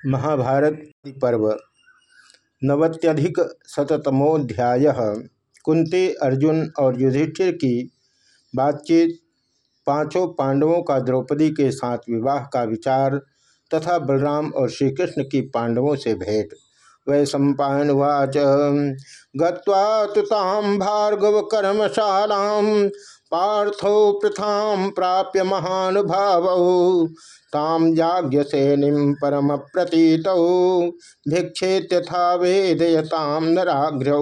महाभारत पर्व, नवत्यधिक शतमोध्याय कुंती, अर्जुन और युधिष्ठिर की बातचीत पाँचों पांडवों का द्रौपदी के साथ विवाह का विचार तथा बलराम और श्रीकृष्ण की पांडवों से भेंट। वै सम्पावाच गुताम भार्गव कर्मशाला पार्थो प्रथाम प्राप्य महानुभाव। ताम याज्ञसेनी परम प्रतीत भिक्षे भिक्षेत्यथा वेदयताम नाग्र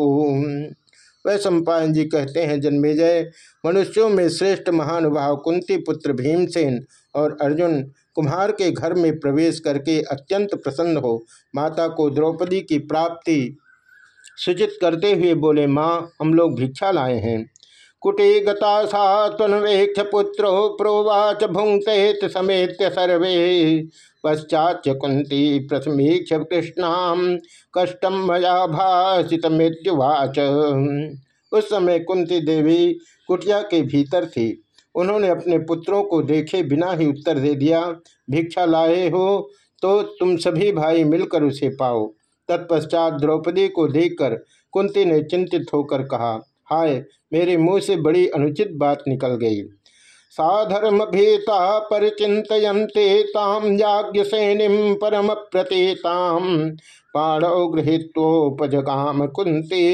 वह सम्पायन जी कहते हैं जन्मेजय मनुष्यों में श्रेष्ठ महानुभाव कुंती पुत्र भीमसेन और अर्जुन कुम्हार के घर में प्रवेश करके अत्यंत प्रसन्न हो। माता को द्रौपदी की प्राप्ति सूचित करते हुए बोले, माँ, हम लोग भिक्षा लाए हैं। कुटी गता सात्वेक्ष पुत्रो प्रोवाच भुंक्तेत समेत सर्वे। पश्चाच कुंती प्रथमीक्ष कृष्णा कष्टम मया भाषित मृत्युवाच। उस समय कुंती देवी कुटिया के भीतर थी। उन्होंने अपने पुत्रों को देखे बिना ही उत्तर दे दिया, भिक्षा लाए हो तो तुम सभी भाई मिलकर उसे पाओ। तत्पश्चात द्रौपदी को देखकर कुंती ने चिंतित होकर कहा हाय, मेरे मुँह से बड़ी अनुचित बात निकल गई। साधर्म भीता परिचितयंते ताम परम प्रतीताम पाणौ गृहीत्वोपजगाम कुंती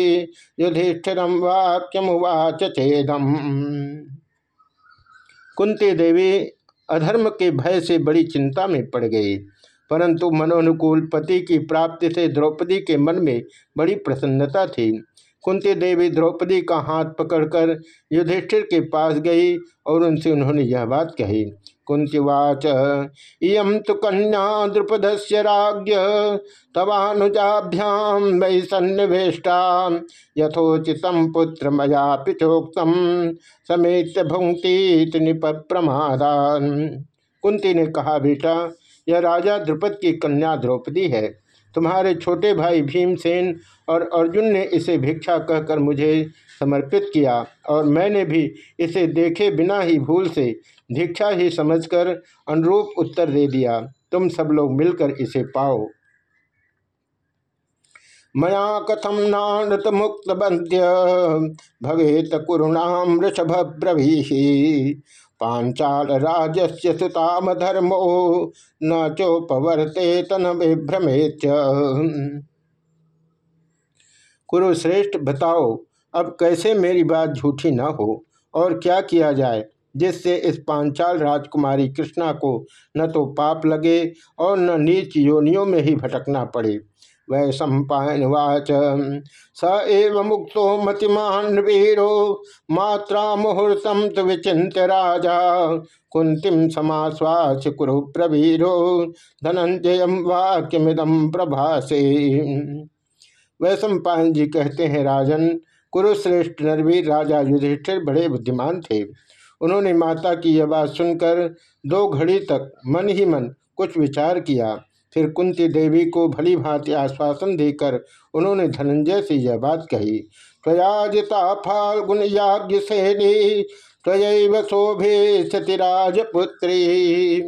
युधिष्ठिरम वाक्यमुवाच चेदम। कुंती देवी, अधर्म के भय से बड़ी चिंता में पड़ गई, परंतु मनोनुकूल पति की प्राप्ति से द्रौपदी के मन में बड़ी प्रसन्नता थी। कुंती देवी द्रौपदी का हाथ पकड़कर युधिष्ठिर के पास गई और उनसे उन्होंने यह बात कही कुंतीवाच इं तो कन्या द्रुपद से राज्ञ तवानुजाभ्याम वै सन्निवेष्टा, यथोचित पुत्र मया पिछोक्तम समेत भुंक्ति निप प्रमादान कुंती ने कहा, बेटा, यह राजा द्रुपद की कन्या द्रौपदी है। तुम्हारे छोटे भाई भीमसेन और अर्जुन ने इसे भिक्षा कहकर मुझे समर्पित किया और मैंने भी इसे देखे बिना ही भूल से भिक्षा ही समझकर अनुरूप उत्तर दे दिया। तुम सब लोग मिलकर इसे पाओ। मया कथम नानत मुक्त बंध्य भवेत कुरुणाम ऋषभ ब्रवी पांचाल राजस्य सुताम धर्मो न चोपवर्ते तन विभ्रमेत कुरुश्रेष्ठ बताओ, अब कैसे मेरी बात झूठी न हो, और क्या किया जाए, जिससे इस पांचाल राजकुमारी कृष्णा को न तो पाप लगे और न नीच योनियों में ही भटकना पड़े। वै सम्पावाच स एव मुक्तो मतिमान वीरो, मात्रा मुहूर्तम तो राजा। कुंतीम समाश्वास कुरु प्रवीरो धनंजय वाक्यमिदम प्रभासे। वै सम्पायन जी कहते हैं, राजन, कुरुश्रेष्ठ नरवीर राजा युधिष्ठिर बड़े बुद्धिमान थे। उन्होंने माता की यह बात सुनकर दो घड़ी तक मन ही मन कुछ विचार किया। फिर कुंती देवी को भली भांति आश्वासन देकर उन्होंने धनंजय से यह बात कही प्रयाजिता फाल्गुन याज्ञ सेनी, त्वयैव शोभे सतिराजपुत्री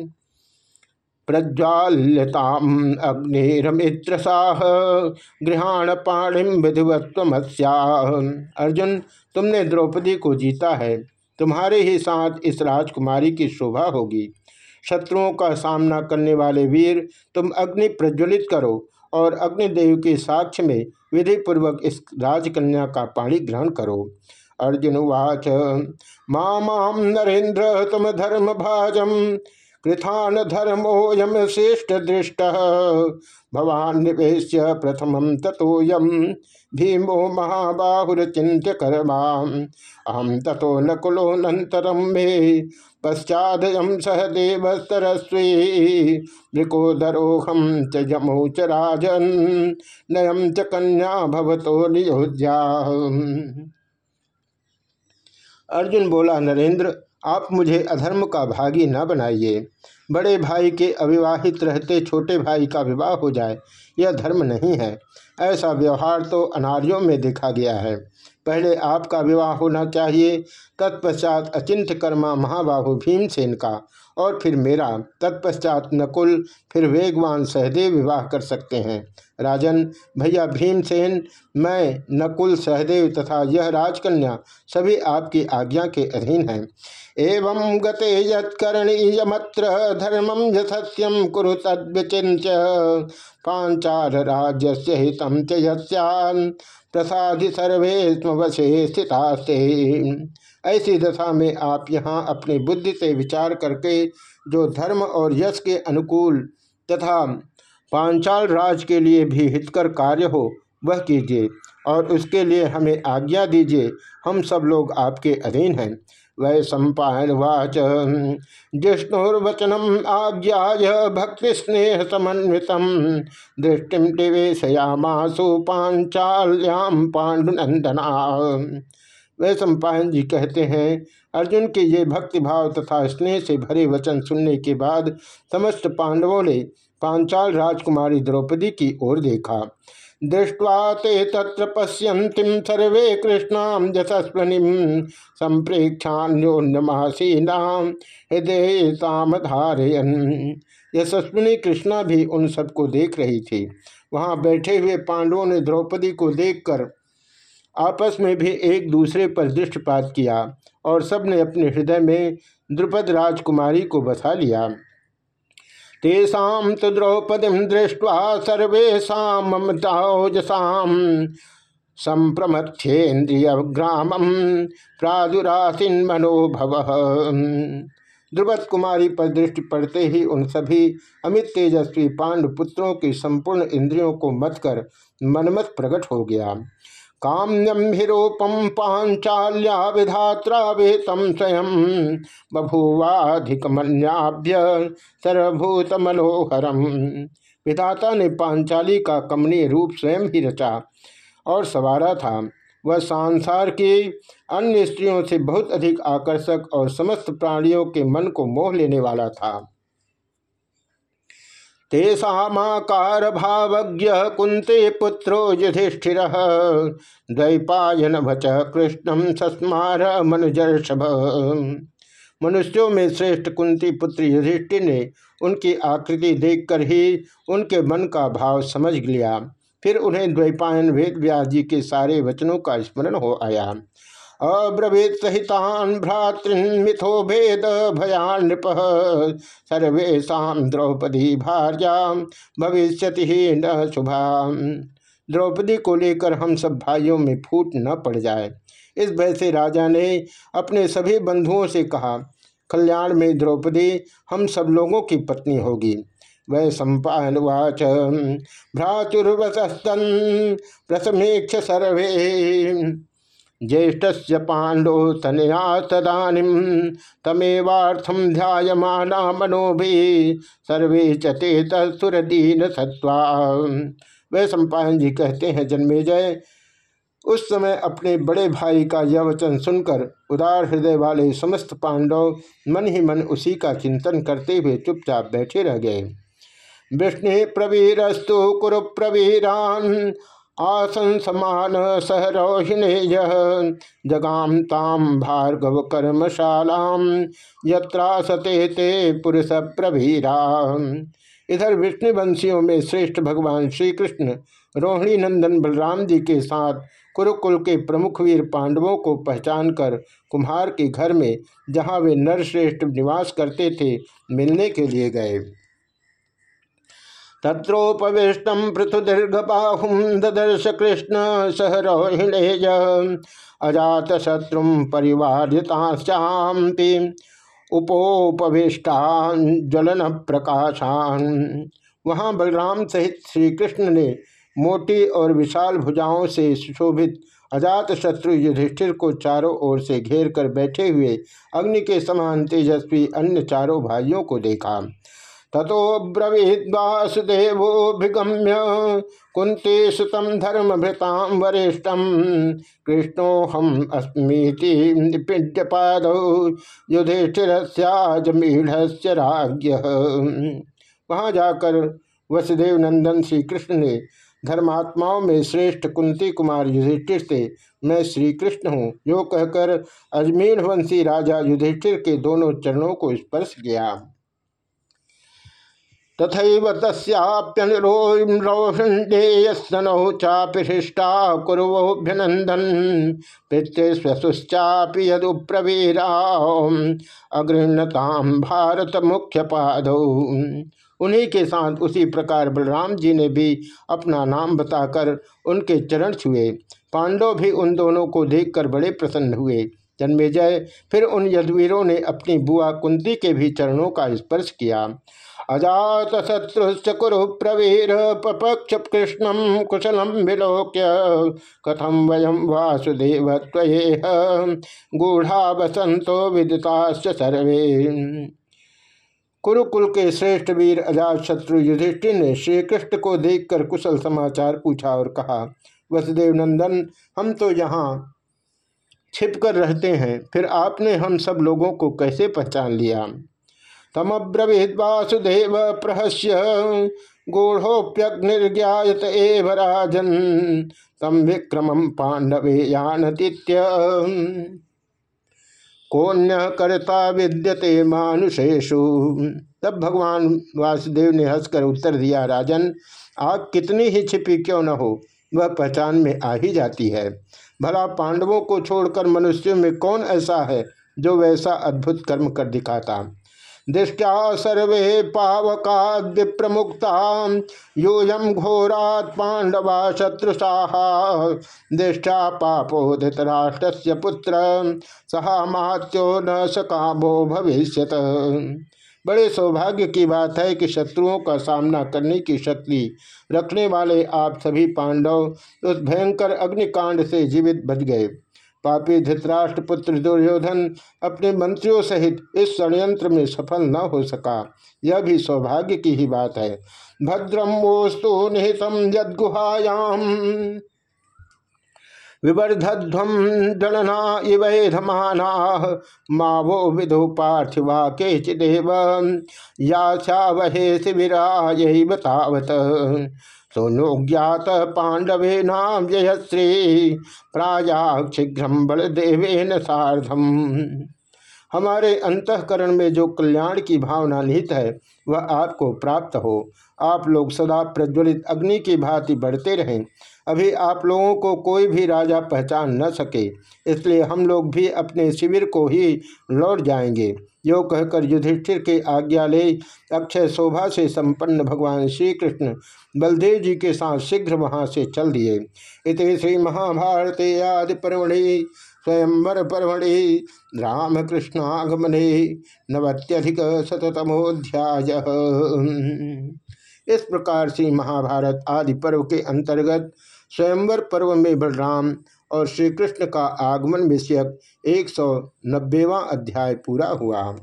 प्रज्वाल्यताम अग्निमित्र साह गृहाण पाणिम विधिवत्वस्या अर्जुन, तुमने द्रौपदी को जीता है, तुम्हारे ही साथ इस राजकुमारी की शोभा होगी। शत्रुओं का सामना करने वाले वीर तुम अग्नि प्रज्वलित करो और अग्निदेव के साक्ष्य में विधि पूर्वक इस राजकन्या का पाणी ग्रहण करो। अर्जुन उवाच माम नरेन्द्र तम धर्म भाजम, कृथान धर्मोयम श्रेष्ठ दृष्ट। भवान निवेश प्रथम तथोयम भीमो महाबाहुरचिंत्य कर्मा अहम तथो नकुलोनतरम मे पश्चादयम सह देवस्तरस्वी मृकोदरोहम च जमौ च राजन नयम च कन्या भवतो नियोज्या अर्जुन बोला, नरेंद्र, आप मुझे अधर्म का भागी न बनाइए। बड़े भाई के अविवाहित रहते छोटे भाई का विवाह हो जाए, यह धर्म नहीं है। ऐसा व्यवहार तो अनार्यों में देखा गया है। पहले आपका विवाह होना चाहिए। तत्पश्चात अचिंत कर्मा महाबाहु भीमसेन का। और फिर मेरा। तत्पश्चात नकुल, फिर वेगवान सहदेव विवाह कर सकते हैं। राजन, भैया भीमसेन, मैं, नकुल, सहदेव तथा यह राजकन्या सभी आपकी आज्ञा के अधीन हैं। एवं गते यत्करणीयमत्र धर्मम यथस्यम कुरु तद्विचिन्त्य। पांचाल राज्य हितम त्यजस्यान प्रसादि सर्वे वशे स्थिता ऐसी दशा में आप यहाँ अपनी बुद्धि से विचार करके, जो धर्म और यश के अनुकूल तथा पांचाल राज के लिए भी हितकर कार्य हो, वह कीजिए और उसके लिए हमें आज्ञा दीजिए। हम सब लोग आपके अधीन हैं। वै सम्पावाच जिष्णुर्वचनम आज्ञा भक्ति स्नेह समन्वित दृष्टि निवेशयामासु पांचाल्याम पांडुनंदना वह सम्पायन जी कहते हैं, अर्जुन के ये भक्तिभाव तथा स्नेह से भरे वचन सुनने के बाद समस्त पांडवों ने पांचाल राजकुमारी द्रौपदी की ओर देखा। दृष्टवा ते तत्र पश्यन्तीम सर्वे कृष्णाम यशस्वनी संप्रेक्षान्योन्यमासीनाम हृदय धारयन यशस्विनी कृष्णा भी उन सबको देख रही थी। वहाँ बैठे हुए पांडवों ने द्रौपदी को देखकर आपस में भी एक दूसरे पर दृष्टिपात किया और सबने अपने हृदय में द्रुपद राजकुमारी को बसा लिया। तेषा तो द्रौपदी दृष्ट्वा सर्वेशा ममताजसा संप्रमथ्येन्द्रिय ग्रामम प्रादुरासीन मनोभव। द्रुपद कुमारी पर दृष्टि पड़ते ही उन सभी अमित तेजस्वी पांडु पुत्रों की संपूर्ण इंद्रियों को मत कर मनमत प्रकट हो गया। काम्यम हिरोपम पांचाल्या विधात्रा वेतम स्वयं बभुवाधिकमन्याभ्य सर्वभूत मनोहरम विधाता ने पांचाली का कमनीय रूप स्वयं ही रचा और सवारा था। वह संसार की अन्य स्त्रियों से बहुत अधिक आकर्षक और समस्त प्राणियों के मन को मोह लेने वाला था। तेषाकार भावज्ञ कुंते पुत्रो युधिष्ठिर। द्वैपायन भच कृष्णम सस्मार मनुजर्षभ। मनुष्यों में श्रेष्ठ कुंती पुत्र युधिष्ठिर ने उनकी आकृति देखकर ही उनके मन का भाव समझ लिया। फिर उन्हें द्वैपायन वेद व्यास जी के सारे वचनों का स्मरण हो आया। अब्रवीत सहितान भ्रातृन्मिथो भेद भयान नृप सर्वेशा द्रौपदी भार्या भविष्य न शुभा। द्रौपदी को लेकर हम सब भाइयों में फूट न पड़ जाए। इस भय से राजा ने अपने सभी बंधुओं से कहा, कल्याण में द्रौपदी हम सब लोगों की पत्नी होगी। वै सम्पावाच भ्रातुर्वतस्तन प्रसमेक्ष सर्वे। ज्येष्ठ पांडो तनया तदानीम तमेवार्थम ध्यायमाना मनोभि सर्वे चते तत्सुरदीन सत्वा वे सम्पायन जी कहते हैं, जन्मे जय। उस समय अपने बड़े भाई का यह वचन सुनकर उदार हृदय वाले समस्त पांडव मन ही मन उसी का चिंतन करते हुए चुपचाप बैठे रह गए। विष्णु प्रवीरस्तु कुरु प्रवीरान आसन समान सहरोहिणेय जगाम ताम भार्गव कर्मशालाम यत्रासते ते पुरुष प्रभीरा इधर विष्णुवंशियों में श्रेष्ठ भगवान श्री कृष्ण रोहिणी नंदन बलराम जी के साथ कुरुकुल के प्रमुख वीर पांडवों को पहचान कर कुम्हार के घर में, जहाँ वे नरश्रेष्ठ निवास करते थे, मिलने के लिए गए। तत्रोपविष्टम पृथु दीर्घ बाहुम ददर्श कृष्ण सह रोहिणेज। अजात शत्रु परिवारिताश्चापी उपोपविष्टान ज्वलन प्रकाशान वहाँ बलराम सहित श्री कृष्ण ने मोटी और विशाल भुजाओं से सुशोभित अजात शत्रु युधिष्ठिर को चारों ओर से घेर कर बैठे हुए अग्नि के समान तेजस्वी अन्य चारों भाइयों को देखा। ततो ब्रवीद्वासुदेवोभिगम्य कुंती सुतम धर्म भृताम वरिष्ठम कृष्णो हम अस्मीति पिंडपाद युधिष्ठिर से राज्य वहाँ जाकर वसुदेव नंदन श्री कृष्ण ने, धर्मात्माओं में श्रेष्ठ कुंती कुमार युधिष्ठिर से, मैं श्री कृष्ण हूँ, यो कहकर अजमेर वंशी राजा युधिष्ठिर के दोनों चरणों को स्पर्श किया। तथा तस्याप्यनुरोहिण्डेयस्तनौ चापिशिष्टा कुर्वोभ्यनन्दन् पितृस्वसुश्चापि यदुप्रवीरा अगृहणताम भारत मुख्य पादौ उन्हीं के साथ उसी प्रकार बलराम जी ने भी अपना नाम बताकर उनके चरण छुए। पांडव भी उन दोनों को देखकर बड़े प्रसन्न हुए। जन्मेजय फिर उन यदवीरों ने अपनी बुआ कुंती के भी चरणों का स्पर्श किया। अजात शत्रुश्च कुरु प्रवीर पपक्ष कृष्णम कुशलम विलोक्य कथम वयम वासुदेव गूढ़ा बसंतो विदिताश्च सर्वे। कुरुकुल के श्रेष्ठ वीर अजात शत्रु युधिष्ठिर ने श्री कृष्ण को देखकर कुशल समाचार पूछा और कहा, वसुदेव नंदन, हम तो यहाँ छिप कर रहते हैं, फिर आपने हम सब लोगों को कैसे पहचान लिया? तमब्रवीद वासुदेव प्रहस्य गूढ़ोप्यग्निर्ज्ञात एव राजन। तम विक्रम पांडवे यानतीत्य। कोन्य करता विद्यते मानुषेशु तब भगवान वासुदेव ने हंसकर उत्तर दिया, राजन, आग कितनी ही छिपी क्यों न हो, वह पहचान में आ ही जाती है। भला पांडवों को छोड़कर मनुष्यों में कौन ऐसा है, जो वैसा अद्भुत कर्म कर दिखाता? दृष्टा सर्वे पावका विप्रमुक्ता यूयम घोरात पांडवा शत्रुषा दृष्टा धृतराष्ट्र पुत्र सहामात्यो न सकामो भविष्य बड़े सौभाग्य की बात है कि शत्रुओं का सामना करने की शक्ति रखने वाले आप सभी पांडव उस भयंकर अग्निकांड से जीवित बच गए। पापी धृतराष्ट्र पुत्र दुर्योधन अपने मंत्रियों सहित इस षड्यंत्र में सफल न हो सका। यह भी सौभाग्य की ही बात है। भद्रम वोस्तु निहितम यदगुहायाम। विवर्धध्वम दलना इवेधमाना मावो विधु पार्थिवा केचिदेव। या वहे शिविरा यही बतावत सोनोज्ञात पांडवे नाम जयश्री प्राया शीघ्र बलदेवेन साधम हमारे अंतकरण में जो कल्याण की भावना निहित है, वह आपको प्राप्त हो। आप लोग सदा प्रज्वलित अग्नि की भांति बढ़ते रहें। अभी आप लोगों को कोई भी राजा पहचान न सके, इसलिए हम लोग भी अपने शिविर को ही लौट जाएँगे। यो कहकर युधिष्ठिर के आज्ञा ले, अक्षय शोभा से संपन्न भगवान श्री कृष्ण बलदेव जी के साथ शीघ्र वहाँ से चल दिए। इत श्री महाभारत आदि पर्वणि स्वयंवर परमणि पर्वणि रामकृष्णागमने नवत्यधिक शतमोध्याय इस प्रकार से महाभारत आदि पर्व के अंतर्गत स्वयंवर पर्व में बलराम और श्री कृष्ण का आगमन विषयक एक सौ नब्बेवा अध्याय पूरा हुआ।